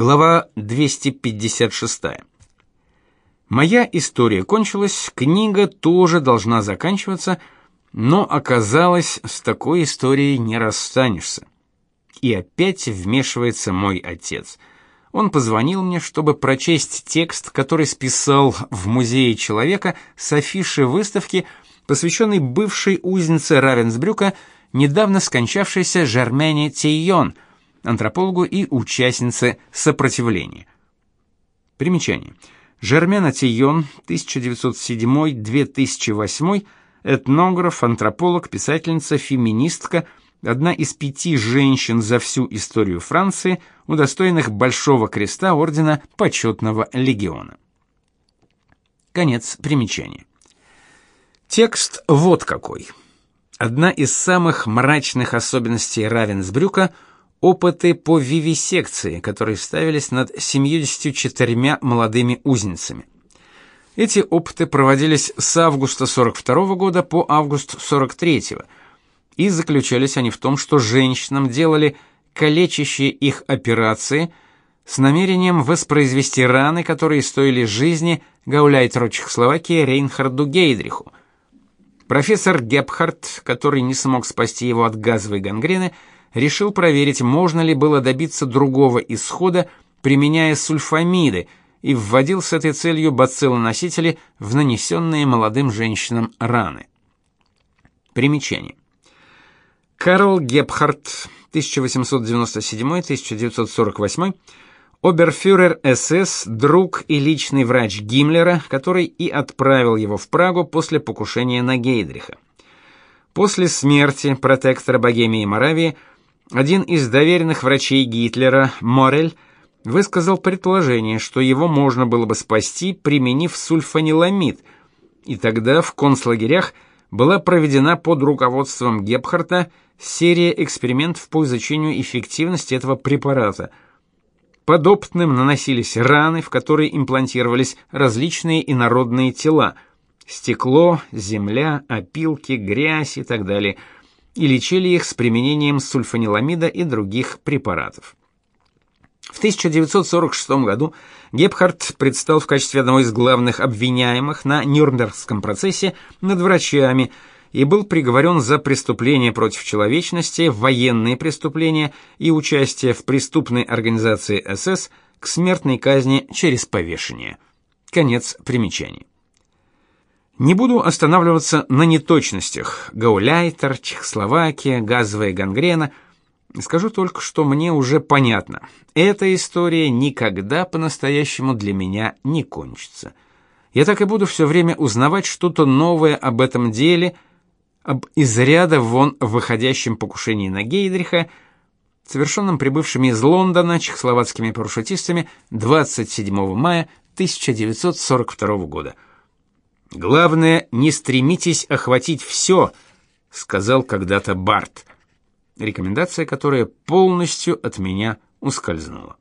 Глава 256. Моя история кончилась, книга тоже должна заканчиваться, но оказалось, с такой историей не расстанешься. И опять вмешивается мой отец. Он позвонил мне, чтобы прочесть текст, который списал в музее человека с афиши выставки, посвященной бывшей узнице Равенсбрюка, недавно скончавшейся Жермене Тейон – антропологу и участнице сопротивления. Примечание. Жермена Тион, 1907-2008, этнограф, антрополог, писательница, феминистка, одна из пяти женщин за всю историю Франции, удостоенных Большого креста ордена Почетного легиона. Конец примечания. Текст вот какой. Одна из самых мрачных особенностей Равенсбрюка – опыты по вивисекции, которые ставились над 74 молодыми узницами. Эти опыты проводились с августа 42 года по август 43 и заключались они в том, что женщинам делали калечащие их операции с намерением воспроизвести раны, которые стоили жизни гауляйтеру Чехословакии Рейнхарду Гейдриху. Профессор Гепхард, который не смог спасти его от газовой гангрены, решил проверить, можно ли было добиться другого исхода, применяя сульфамиды, и вводил с этой целью бациллоносители в нанесенные молодым женщинам раны. Примечание. Карл Гепхард, 1897-1948, оберфюрер СС, друг и личный врач Гиммлера, который и отправил его в Прагу после покушения на Гейдриха. После смерти протектора Богемии и Моравии один из доверенных врачей Гитлера, Морель, высказал предположение, что его можно было бы спасти, применив сульфаниламид, и тогда в концлагерях была проведена под руководством Гепхарта серия экспериментов по изучению эффективности этого препарата. Подопытным наносились раны, в которые имплантировались различные инородные тела – стекло, земля, опилки, грязь и так далее – и лечили их с применением сульфаниламида и других препаратов. В 1946 году Гепхард предстал в качестве одного из главных обвиняемых на Нюрнбергском процессе над врачами и был приговорен за преступления против человечности, военные преступления и участие в преступной организации СС к смертной казни через повешение. Конец примечаний. Не буду останавливаться на неточностях. Гауляйтер, Чехословакия, газовая гангрена. Скажу только, что мне уже понятно. Эта история никогда по-настоящему для меня не кончится. Я так и буду все время узнавать что-то новое об этом деле, об из ряда вон выходящем покушении на Гейдриха, совершенном прибывшими из Лондона чехословацкими парашютистами 27 мая 1942 года. Главное, не стремитесь охватить все, сказал когда-то Барт. Рекомендация, которая полностью от меня ускользнула.